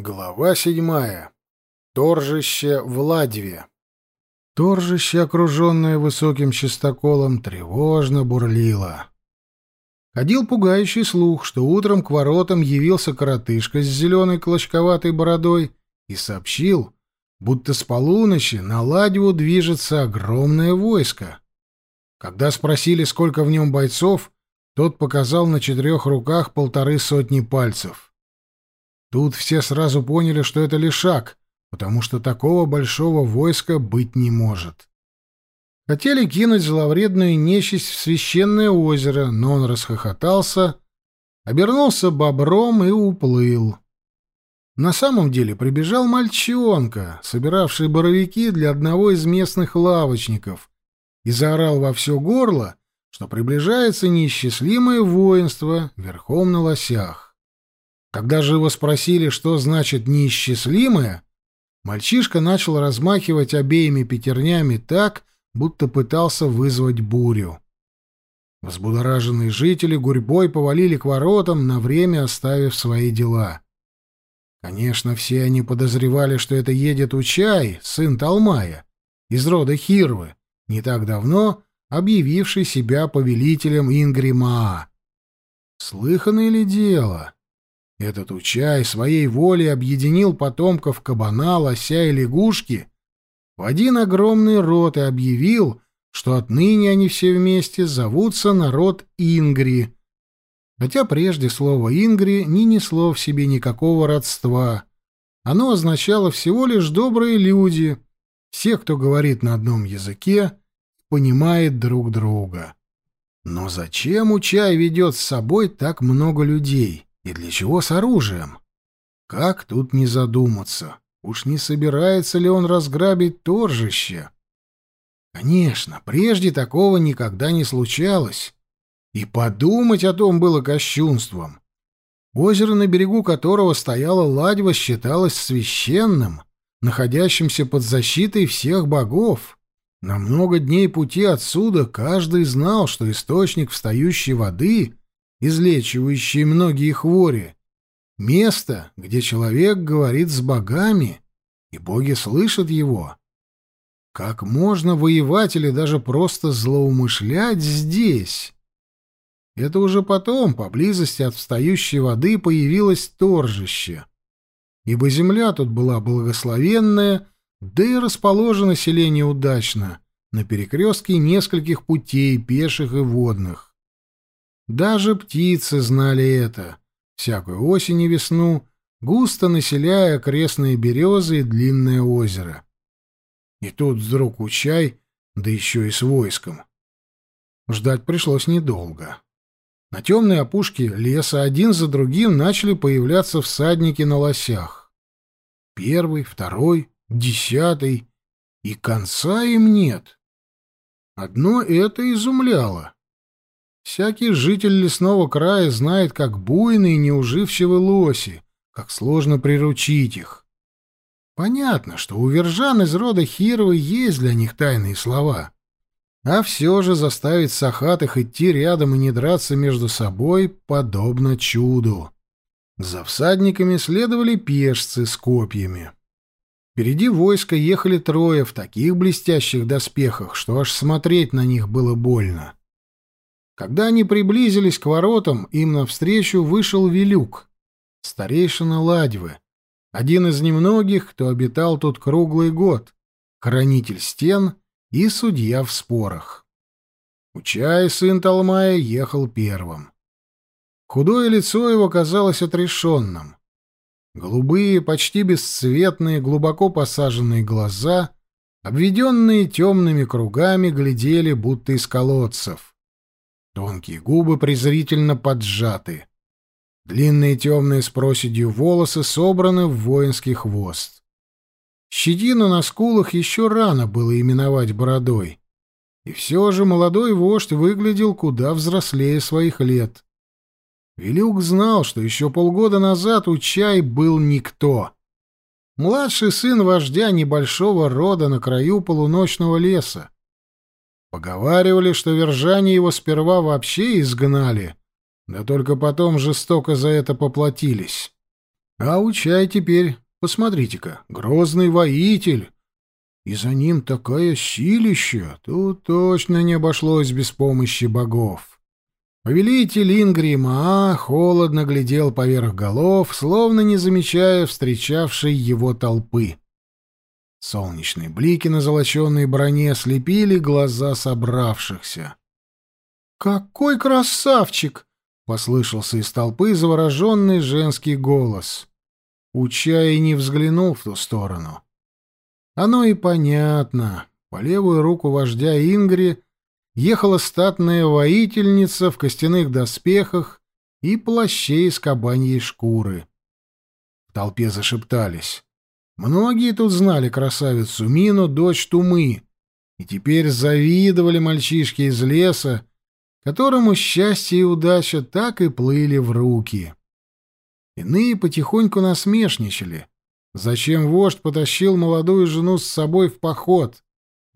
Глава седьмая. Торжище в Ладьве. Торжище, окруженное высоким чистоколом, тревожно бурлило. Ходил пугающий слух, что утром к воротам явился коротышка с зеленой клочковатой бородой и сообщил, будто с полуночи на Ладьву движется огромное войско. Когда спросили, сколько в нем бойцов, тот показал на четырех руках полторы сотни пальцев. Тут все сразу поняли, что это лишак, потому что такого большого войска быть не может. Хотели кинуть зловредную нечисть в священное озеро, но он расхохотался, обернулся бобром и уплыл. На самом деле прибежал мальчонка, собиравший боровики для одного из местных лавочников, и заорал во все горло, что приближается неисчислимое воинство верхом на лосях. Когда же его спросили, что значит «неисчислимое», мальчишка начал размахивать обеими пятернями так, будто пытался вызвать бурю. Взбудораженные жители гурьбой повалили к воротам, на время оставив свои дела. Конечно, все они подозревали, что это едет Учай, сын Талмая, из рода Хирвы, не так давно объявивший себя повелителем Ингримаа. Слыханное ли дело? Этот Учай своей волей объединил потомков кабана, лося и лягушки в один огромный род и объявил, что отныне они все вместе зовутся народ Ингри. Хотя прежде слово «ингри» не несло в себе никакого родства. Оно означало всего лишь «добрые люди», все, кто говорит на одном языке, понимает друг друга. Но зачем Учай ведет с собой так много людей? И для чего с оружием? Как тут не задуматься? Уж не собирается ли он разграбить торжище? Конечно, прежде такого никогда не случалось. И подумать о том было кощунством. Озеро, на берегу которого стояла ладьва, считалось священным, находящимся под защитой всех богов. На много дней пути отсюда каждый знал, что источник встающей воды излечивающее многие хвори, место, где человек говорит с богами, и боги слышат его. Как можно воевать или даже просто злоумышлять здесь? Это уже потом, поблизости от встающей воды, появилось торжище. Ибо земля тут была благословенная, да и расположено селение удачно, на перекрестке нескольких путей, пеших и водных. Даже птицы знали это, всякую осень и весну, густо населяя окрестные березы и длинное озеро. И тут вдруг Учай, да еще и с войском. Ждать пришлось недолго. На темной опушке леса один за другим начали появляться всадники на лосях. Первый, второй, десятый, и конца им нет. Одно это изумляло. Всякий житель лесного края знает, как буйные и неуживчивы лоси, как сложно приручить их. Понятно, что у вержан из рода Хировы есть для них тайные слова. А все же заставить сахатых идти рядом и не драться между собой подобно чуду. За всадниками следовали пешцы с копьями. Впереди войска ехали трое в таких блестящих доспехах, что аж смотреть на них было больно. Когда они приблизились к воротам, им навстречу вышел Велюк, старейшина Ладьвы, один из немногих, кто обитал тут круглый год, хранитель стен и судья в спорах. Учай, сын Талмая, ехал первым. Худое лицо его казалось отрешенным. Голубые, почти бесцветные, глубоко посаженные глаза, обведенные темными кругами, глядели, будто из колодцев. Тонкие губы презрительно поджаты. Длинные темные с проседью волосы собраны в воинский хвост. Щетину на скулах еще рано было именовать бородой. И все же молодой вождь выглядел куда взрослее своих лет. Велюк знал, что еще полгода назад Учай был никто. Младший сын вождя небольшого рода на краю полуночного леса. Поговаривали, что вержане его сперва вообще изгнали, да только потом жестоко за это поплатились. А Учай теперь, посмотрите-ка, грозный воитель. И за ним такая силища, тут точно не обошлось без помощи богов. Повелитель Ингрима холодно глядел поверх голов, словно не замечая встречавшей его толпы. Солнечные блики на золоченной броне слепили глаза собравшихся. «Какой красавчик!» — послышался из толпы завороженный женский голос. Учай не взглянул в ту сторону. Оно и понятно. По левую руку вождя Ингри ехала статная воительница в костяных доспехах и плаще из кабаньей шкуры. В толпе зашептались. Многие тут знали красавицу Мину, дочь Тумы, и теперь завидовали мальчишки из леса, которому счастье и удача так и плыли в руки. Иные потихоньку насмешничали. Зачем вождь потащил молодую жену с собой в поход?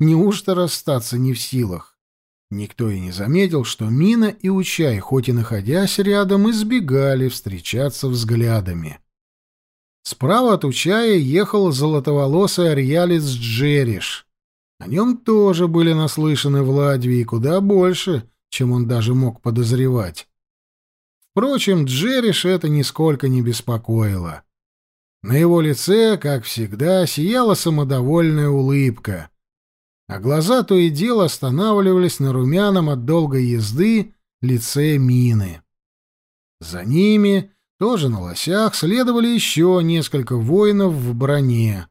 Неужто расстаться не в силах? Никто и не заметил, что Мина и Учай, хоть и находясь рядом, избегали встречаться взглядами. Справа от Учая ехал золотоволосый арьялец Джериш. О нем тоже были наслышаны в Ладвии куда больше, чем он даже мог подозревать. Впрочем, Джериш это нисколько не беспокоило. На его лице, как всегда, сияла самодовольная улыбка, а глаза то и дело останавливались на румяном от долгой езды лице мины. За ними тоже на лосях следовали еще несколько воинов в броне.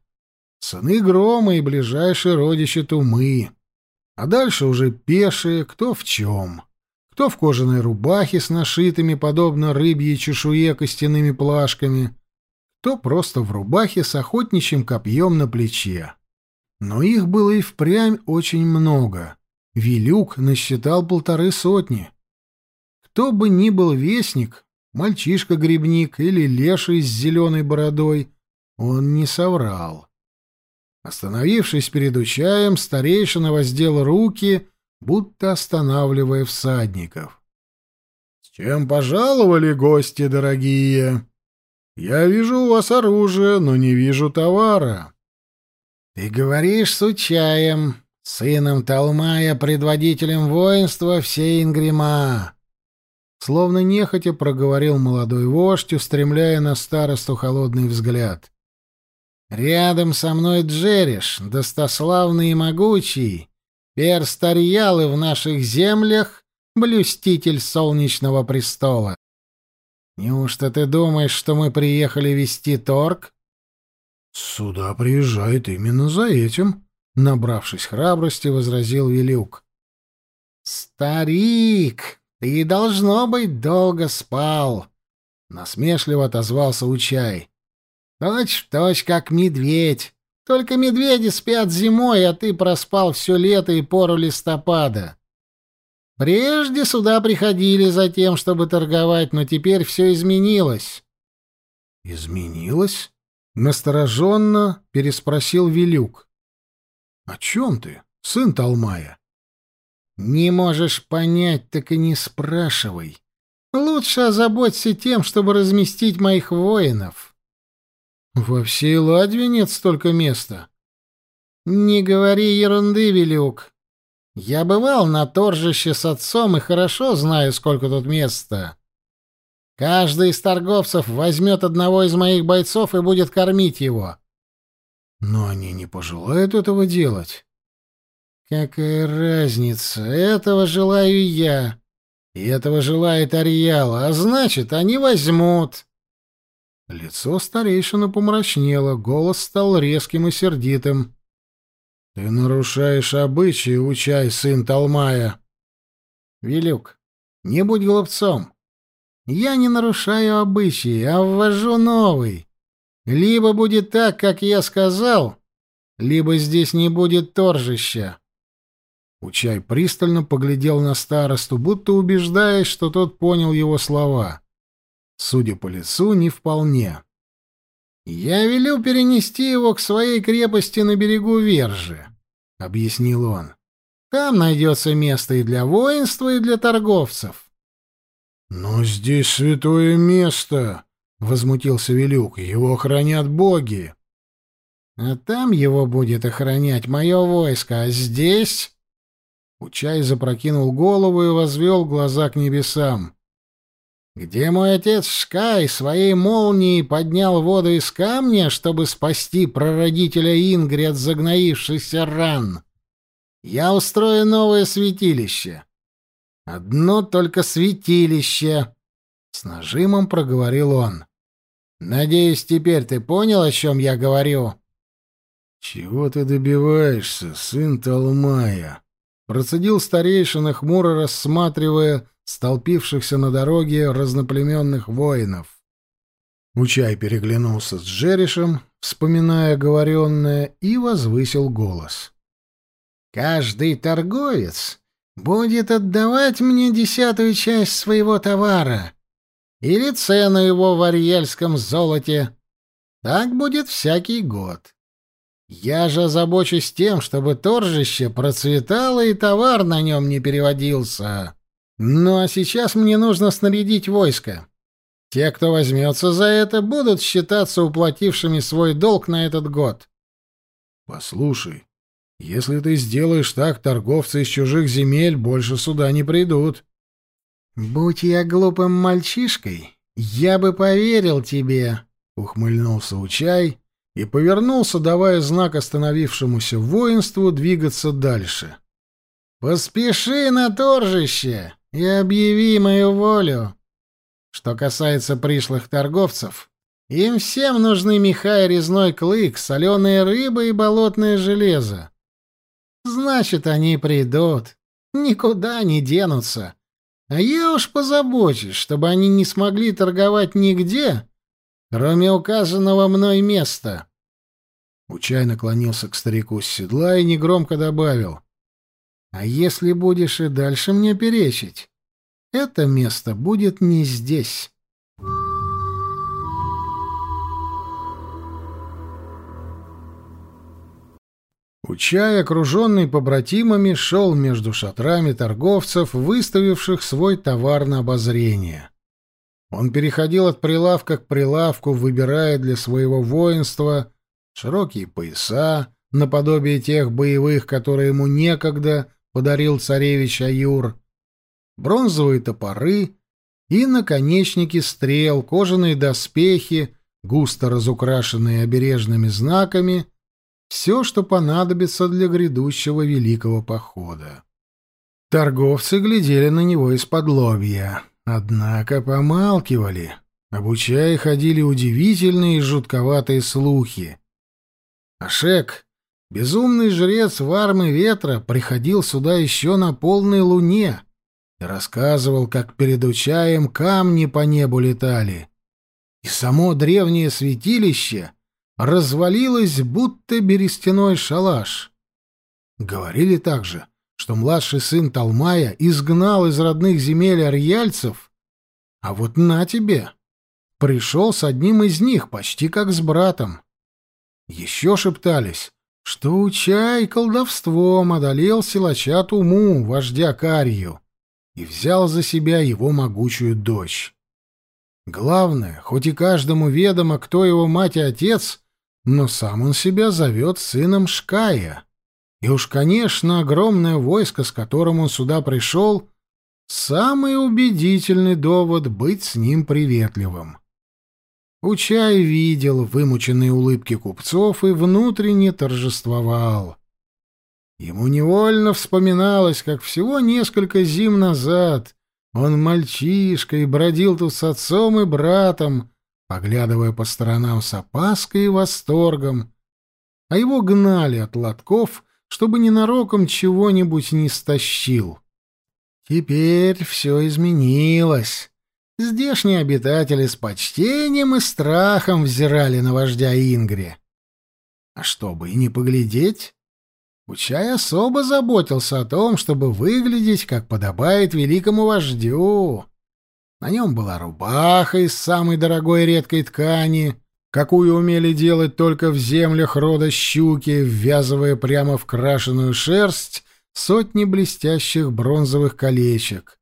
Сыны грома и ближайшие родичи Тумы. А дальше уже пешие, кто в чем. Кто в кожаной рубахе с нашитыми, подобно рыбьей чешуе, костяными плашками, кто просто в рубахе с охотничьим копьем на плече. Но их было и впрямь очень много. Вилюк насчитал полторы сотни. Кто бы ни был вестник, мальчишка-грибник или леший с зеленой бородой, он не соврал. Остановившись перед Учаем, старейшина воздел руки, будто останавливая всадников. — С чем пожаловали, гости дорогие? Я вижу у вас оружие, но не вижу товара. — Ты говоришь с Учаем, сыном Талмая, предводителем воинства всей Ингрима. Словно нехотя проговорил молодой вождь, устремляя на старосту холодный взгляд. «Рядом со мной Джериш, достославный и могучий, перст Арьялы в наших землях, блюститель солнечного престола. Неужто ты думаешь, что мы приехали вести торг?» «Сюда приезжает именно за этим», — набравшись храбрости, возразил Велюк. «Старик!» «Ты, должно быть, долго спал», — насмешливо отозвался Учай. «Точь в точь, как медведь. Только медведи спят зимой, а ты проспал все лето и пору листопада. Прежде сюда приходили за тем, чтобы торговать, но теперь все изменилось». «Изменилось?» — настороженно переспросил Вилюк. «О чем ты, сын Талмая?» Не можешь понять, так и не спрашивай. Лучше озаботься тем, чтобы разместить моих воинов. Во всей Ладве нет столько места. Не говори ерунды, Велюк. Я бывал на торжище с отцом и хорошо знаю, сколько тут места. Каждый из торговцев возьмет одного из моих бойцов и будет кормить его. Но они не пожелают этого делать. Какая разница? Этого желаю я. И этого желает Арьяла, а значит, они возьмут. Лицо старейшины помрачнело, голос стал резким и сердитым. — Ты нарушаешь обычаи, учай, сын Талмая. — Велюк, не будь глупцом. Я не нарушаю обычаи, а ввожу новый. Либо будет так, как я сказал, либо здесь не будет торжища. Учай пристально поглядел на старосту, будто убеждаясь, что тот понял его слова. Судя по лицу, не вполне. «Я велю перенести его к своей крепости на берегу Вержи», — объяснил он. «Там найдется место и для воинства, и для торговцев». «Но здесь святое место», — возмутился Велюк. «Его охранят боги». «А там его будет охранять мое войско, а здесь...» Учай запрокинул голову и возвел глаза к небесам. «Где мой отец Шкай своей молнией поднял воду из камня, чтобы спасти прародителя Ингри от загноившихся ран? Я устрою новое святилище. Одно только святилище!» С нажимом проговорил он. «Надеюсь, теперь ты понял, о чем я говорю?» «Чего ты добиваешься, сын Талмая?» Процедил старейшина, хмуро рассматривая столпившихся на дороге разноплеменных воинов. Учай переглянулся с Джеришем, вспоминая говоренное, и возвысил голос. «Каждый торговец будет отдавать мне десятую часть своего товара или цену его в арьельском золоте. Так будет всякий год. Я же озабочусь тем, чтобы торжище процветало и товар на нем не переводился. Ну а сейчас мне нужно снарядить войско. Те, кто возьмется за это, будут считаться уплатившими свой долг на этот год. Послушай, если ты сделаешь так, торговцы из чужих земель больше сюда не придут. Будь я глупым мальчишкой, я бы поверил тебе, ухмыльнулся Учай и повернулся, давая знак остановившемуся воинству двигаться дальше. Поспеши на торжище и объяви мою волю. Что касается пришлых торговцев, им всем нужны меха и резной клык, соленая рыба и болотное железо. Значит, они придут, никуда не денутся. А я уж позабочусь, чтобы они не смогли торговать нигде, кроме указанного мной места. Учай наклонился к старику с седла и негромко добавил. — А если будешь и дальше мне перечить, это место будет не здесь. Учай, окруженный побратимами, шел между шатрами торговцев, выставивших свой товар на обозрение. Он переходил от прилавка к прилавку, выбирая для своего воинства широкие пояса, наподобие тех боевых, которые ему некогда подарил царевич Аюр, бронзовые топоры и наконечники стрел, кожаные доспехи, густо разукрашенные обережными знаками — все, что понадобится для грядущего великого похода. Торговцы глядели на него из-под лобья, однако помалкивали. Обучая ходили удивительные и жутковатые слухи. Ашек, безумный жрец Вармы Ветра, приходил сюда еще на полной луне и рассказывал, как перед Учаем камни по небу летали. И само древнее святилище — развалилась, будто берестяной шалаш. Говорили также, что младший сын Талмая изгнал из родных земель арьяльцев, а вот на тебе, пришел с одним из них, почти как с братом. Еще шептались, что Учай колдовством одолел силача Туму, вождя Карью, и взял за себя его могучую дочь. Главное, хоть и каждому ведомо, кто его мать и отец, но сам он себя зовет сыном Шкая. И уж, конечно, огромное войско, с которым он сюда пришел, самый убедительный довод быть с ним приветливым. Учай видел вымученные улыбки купцов и внутренне торжествовал. Ему невольно вспоминалось, как всего несколько зим назад он мальчишкой бродил тут с отцом и братом, поглядывая по сторонам с опаской и восторгом, а его гнали от лотков, чтобы ненароком чего-нибудь не стащил. Теперь все изменилось. Здешние обитатели с почтением и страхом взирали на вождя Ингри. А чтобы и не поглядеть, Учай особо заботился о том, чтобы выглядеть, как подобает великому вождю. На нем была рубаха из самой дорогой редкой ткани, какую умели делать только в землях рода щуки, ввязывая прямо в крашеную шерсть сотни блестящих бронзовых колечек.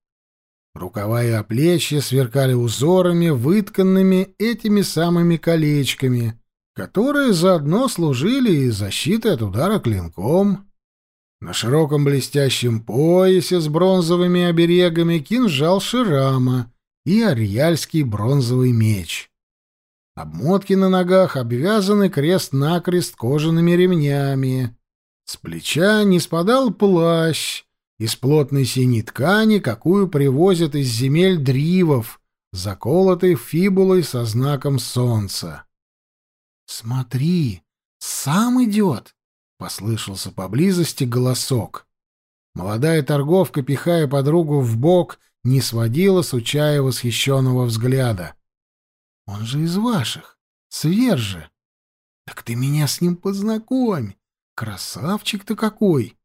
Рукава и оплечья сверкали узорами, вытканными этими самыми колечками, которые заодно служили и защитой от удара клинком. На широком блестящем поясе с бронзовыми оберегами кинжал Ширама и арьяльский бронзовый меч. Обмотки на ногах обвязаны крест-накрест кожаными ремнями. С плеча не спадал плащ из плотной синей ткани, какую привозят из земель дривов, заколотый фибулой со знаком солнца. «Смотри, сам идет!» — послышался поблизости голосок. Молодая торговка, пихая подругу в бок, не сводила с Учая восхищенного взгляда. Он же из ваших. Свержи. Так ты меня с ним познакомь. Красавчик-то какой.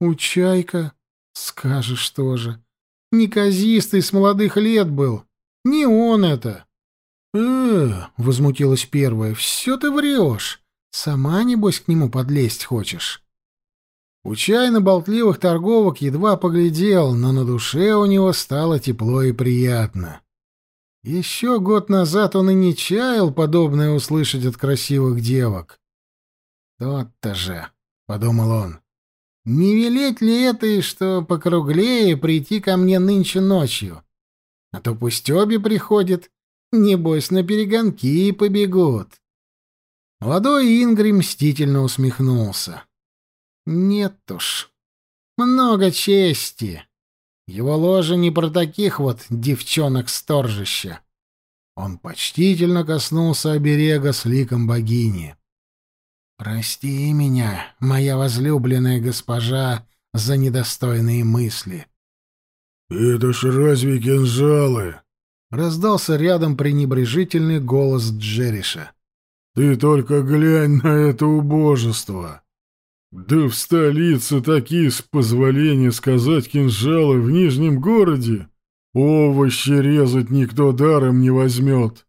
Учайка, скажешь тоже. Неказистый с молодых лет был. Не он это. э возмутилась первая, — все ты врешь. Сама, небось, к нему подлезть хочешь. Учай на болтливых торговок едва поглядел, но на душе у него стало тепло и приятно. Еще год назад он и не чаял подобное услышать от красивых девок. «Тот-то же», — подумал он, — «не велеть ли это и что покруглее прийти ко мне нынче ночью? А то пусть обе приходят, небось, на перегонки побегут». Молодой Ингри мстительно усмехнулся. «Нет уж, много чести». Его ложа не про таких вот девчонок-сторжища. Он почтительно коснулся оберега с ликом богини. «Прости меня, моя возлюбленная госпожа, за недостойные мысли». «Это ж разве кинжалы?» — раздался рядом пренебрежительный голос Джериша. «Ты только глянь на это убожество!» Да в столице такие, с позволения сказать, кинжалы в Нижнем городе. Овощи резать никто даром не возьмет.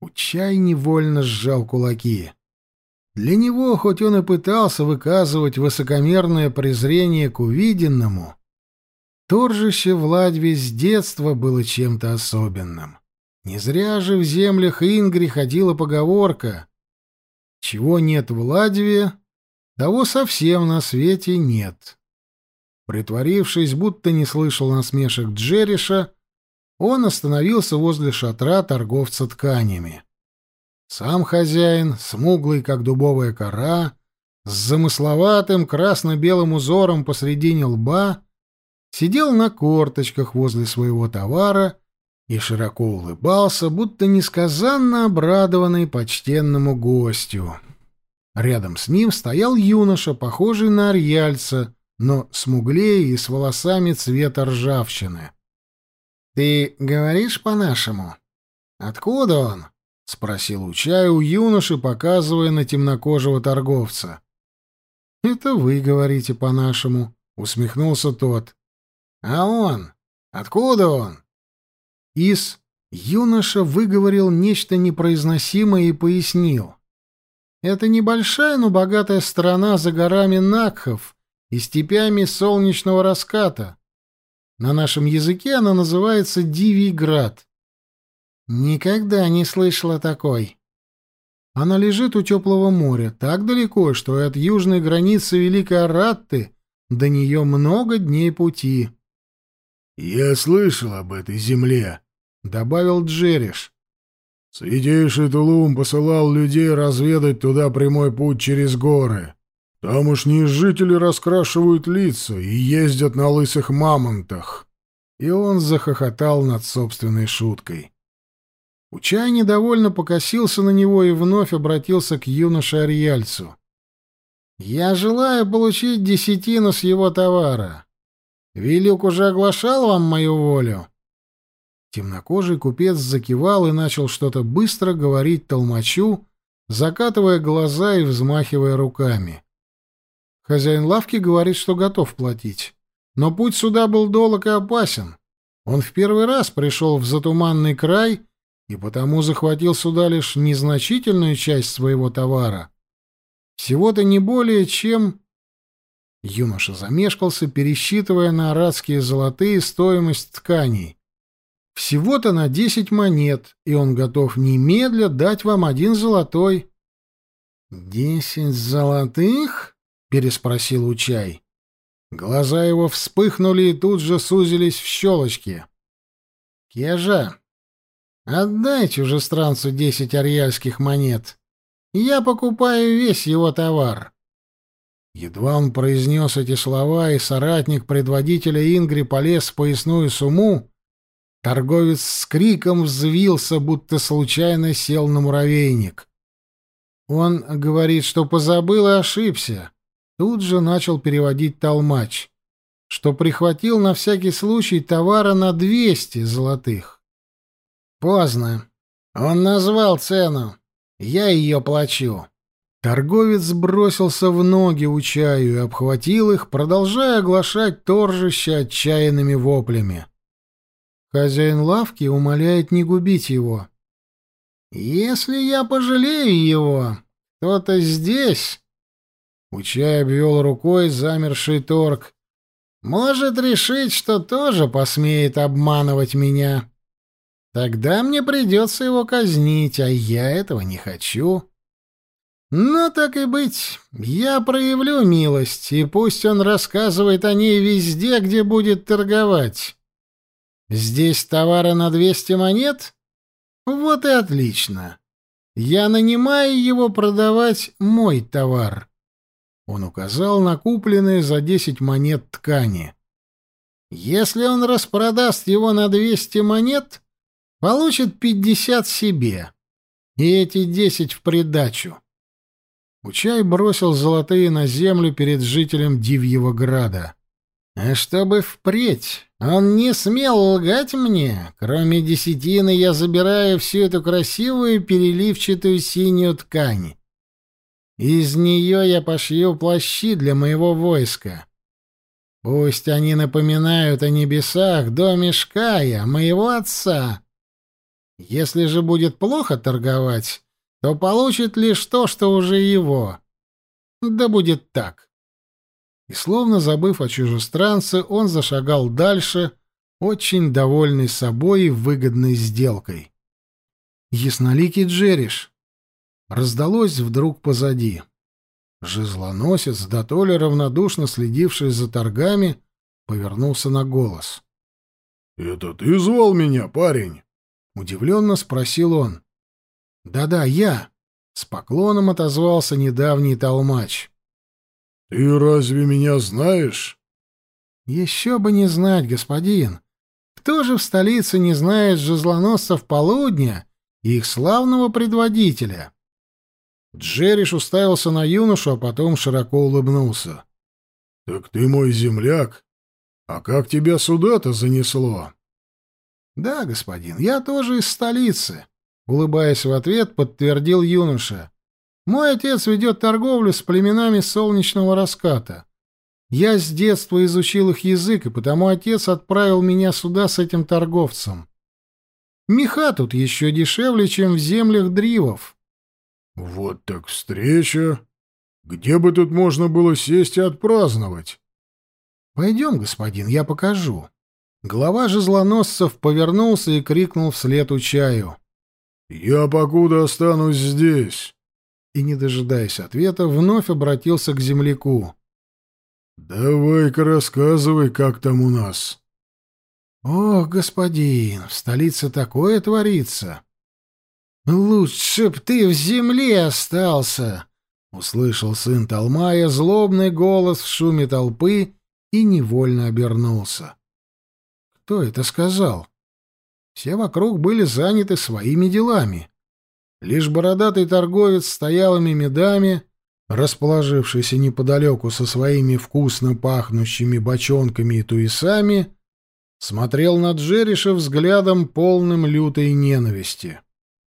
Учай невольно сжал кулаки. Для него, хоть он и пытался выказывать высокомерное презрение к увиденному, торжище в с детства было чем-то особенным. Не зря же в землях Ингри ходила поговорка «Чего нет в Ладве, того совсем на свете нет. Притворившись, будто не слышал насмешек Джериша, он остановился возле шатра торговца тканями. Сам хозяин, смуглый, как дубовая кора, с замысловатым красно-белым узором посредине лба, сидел на корточках возле своего товара и широко улыбался, будто несказанно обрадованный почтенному гостю. Рядом с ним стоял юноша, похожий на арьяльца, но смуглее и с волосами цвета ржавчины. «Ты говоришь по-нашему? Откуда он?» — спросил Учай у юноши, показывая на темнокожего торговца. «Это вы говорите по-нашему», — усмехнулся тот. «А он? Откуда он?» Из юноша выговорил нечто непроизносимое и пояснил. Это небольшая, но богатая страна за горами Накхов и степями солнечного раската. На нашем языке она называется Дивий Град. Никогда не слышала такой. Она лежит у теплого моря, так далеко, что от южной границы Великой Аратты до нее много дней пути. — Я слышал об этой земле, — добавил Джериш. Святейший Тулум посылал людей разведать туда прямой путь через горы. Тамошние жители раскрашивают лица и ездят на лысых мамонтах. И он захохотал над собственной шуткой. Учай недовольно покосился на него и вновь обратился к юноше-арьяльцу. «Я желаю получить десятину с его товара. Велюк уже оглашал вам мою волю?» Темнокожий купец закивал и начал что-то быстро говорить толмачу, закатывая глаза и взмахивая руками. Хозяин лавки говорит, что готов платить. Но путь сюда был долг и опасен. Он в первый раз пришел в затуманный край и потому захватил сюда лишь незначительную часть своего товара. Всего-то не более чем... Юноша замешкался, пересчитывая на арадские золотые стоимость тканей. Всего-то на десять монет, и он готов немедля дать вам один золотой. — Десять золотых? — переспросил Учай. Глаза его вспыхнули и тут же сузились в щелочки. — Кежа, отдай чужестранцу десять арьяльских монет. Я покупаю весь его товар. Едва он произнес эти слова, и соратник предводителя Ингри полез в поясную сумму, торговец с криком взвился, будто случайно сел на муравейник. Он говорит, что позабыл и ошибся. Тут же начал переводить толмач, что прихватил на всякий случай товара на двести золотых. Поздно. Он назвал цену. Я ее плачу. Торговец бросился в ноги у чаю и обхватил их, продолжая оглашать торжище отчаянными воплями. Хозяин лавки умоляет не губить его. «Если я пожалею его, кто-то здесь...» Учай обвел рукой замерший торг. «Может решить, что тоже посмеет обманывать меня. Тогда мне придется его казнить, а я этого не хочу». «Ну, так и быть, я проявлю милость, и пусть он рассказывает о ней везде, где будет торговать. Здесь товары на двести монет? Вот и отлично. Я нанимаю его продавать мой товар». Он указал на купленные за десять монет ткани. «Если он распродаст его на двести монет, получит пятьдесят себе, и эти десять в придачу». Учай бросил золотые на землю перед жителем Дивьего Града. «А чтобы впредь он не смел лгать мне, кроме десятины я забираю всю эту красивую переливчатую синюю ткань. Из нее я пошью плащи для моего войска. Пусть они напоминают о небесах, доме Шкая, моего отца. Если же будет плохо торговать, то получит лишь то, что уже его. Да будет так. И словно забыв о чужестранце, он зашагал дальше, очень довольный собой и выгодной сделкой. Ясноликий Джериш. Раздалось вдруг позади. Жезлоносец, да то ли равнодушно следивший за торгами, повернулся на голос. — Это ты звал меня, парень? — удивленно спросил он. «Да-да, я!» — с поклоном отозвался недавний толмач. «Ты разве меня знаешь?» «Еще бы не знать, господин. Кто же в столице не знает жезлоносцев полудня и их славного предводителя?» Джериш уставился на юношу, а потом широко улыбнулся. «Так ты мой земляк. А как тебя сюда-то занесло?» «Да, господин, я тоже из столицы. Улыбаясь в ответ, подтвердил юноша. «Мой отец ведет торговлю с племенами солнечного раската. Я с детства изучил их язык, и потому отец отправил меня сюда с этим торговцем. Меха тут еще дешевле, чем в землях дривов». «Вот так встреча! Где бы тут можно было сесть и отпраздновать?» «Пойдем, господин, я покажу». Глава жезлоносцев повернулся и крикнул вслед Учаю. «Я покуда останусь здесь». И, не дожидаясь ответа, вновь обратился к земляку. «Давай-ка рассказывай, как там у нас». «Ох, господин, в столице такое творится!» «Лучше б ты в земле остался!» — услышал сын Талмая злобный голос в шуме толпы и невольно обернулся. «Кто это сказал?» Все вокруг были заняты своими делами. Лишь бородатый торговец с стоялыми медами, расположившийся неподалеку со своими вкусно пахнущими бочонками и туесами, смотрел на Джериша взглядом полным лютой ненависти.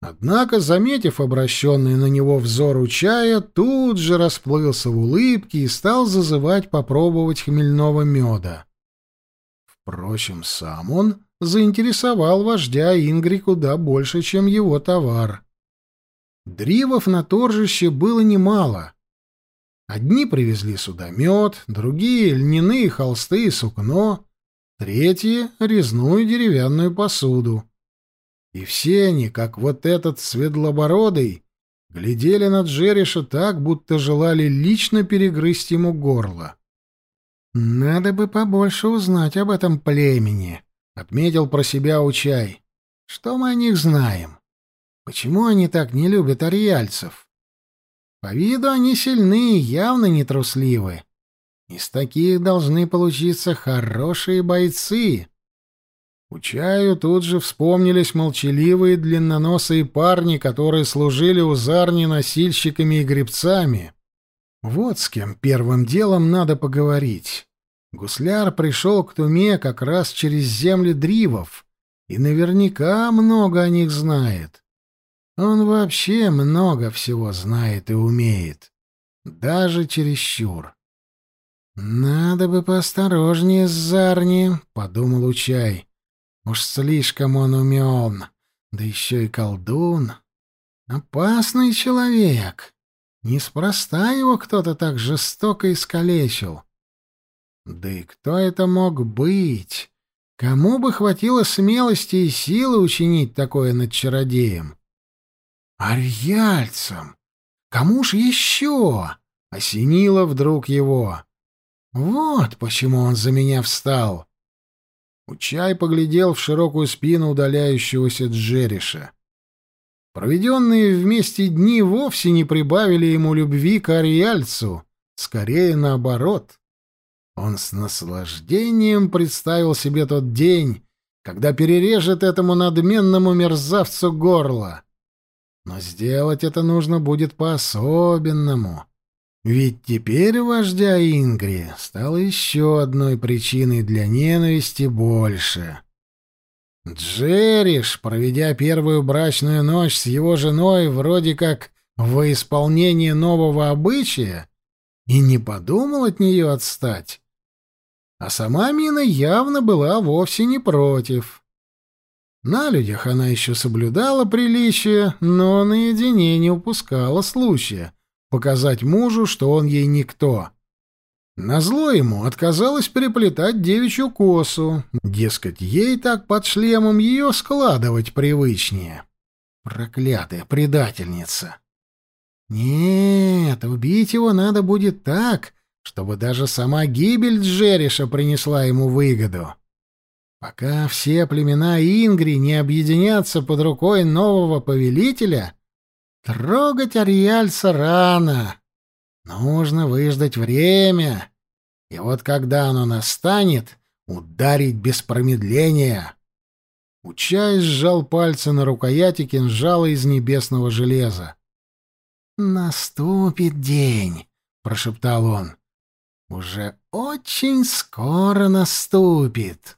Однако, заметив обращенный на него взор Учая, тут же расплылся в улыбке и стал зазывать попробовать хмельного меда. Впрочем, сам он заинтересовал вождя Ингри куда больше, чем его товар. Дривов на торжище было немало. Одни привезли сюда мед, другие — льняные холсты и сукно, третьи — резную деревянную посуду. И все они, как вот этот светлобородый, глядели на Джериша так, будто желали лично перегрызть ему горло. «Надо бы побольше узнать об этом племени», — отметил про себя Учай. «Что мы о них знаем? Почему они так не любят ариальцев?» По виду они сильны, явно не трусливы. Из таких должны получиться хорошие бойцы. У Чаю тут же вспомнились молчаливые длинноносые парни, которые служили у Зарни носильщиками и гребцами. Вот с кем первым делом надо поговорить. Гусляр пришел к Туме как раз через земли Дривов, и наверняка много о них знает. Он вообще много всего знает и умеет. Даже чересчур. «Надо бы поосторожнее с Зарни», — подумал Учай. «Уж слишком он умен, да еще и колдун. Опасный человек. Неспроста его кто-то так жестоко искалечил. Да и кто это мог быть? Кому бы хватило смелости и силы учинить такое над чародеем? Арьяльцам! Кому ж еще? Осенило вдруг его. Вот почему он за меня встал. Учай поглядел в широкую спину удаляющегося Джериша. Проведенные вместе дни вовсе не прибавили ему любви к Ариальцу, скорее наоборот. Он с наслаждением представил себе тот день, когда перережет этому надменному мерзавцу горло. Но сделать это нужно будет по-особенному. Ведь теперь вождя Ингри стало еще одной причиной для ненависти больше. Джериш, проведя первую брачную ночь с его женой вроде как во исполнение нового обычая, и не подумал от нее отстать. А сама Мина явно была вовсе не против. На людях она еще соблюдала приличие, но наедине не упускала случая показать мужу, что он ей никто. Назло ему отказалась переплетать девичью косу, дескать, ей так под шлемом ее складывать привычнее. Проклятая предательница! Нет, убить его надо будет так, чтобы даже сама гибель Джериша принесла ему выгоду. Пока все племена Ингри не объединятся под рукой нового повелителя, трогать Ариальса рано. Нужно выждать время, и вот когда оно настанет, ударить без промедления. Учай сжал пальцы на рукояти кинжала из небесного железа. «Наступит день», — прошептал он. «Уже очень скоро наступит».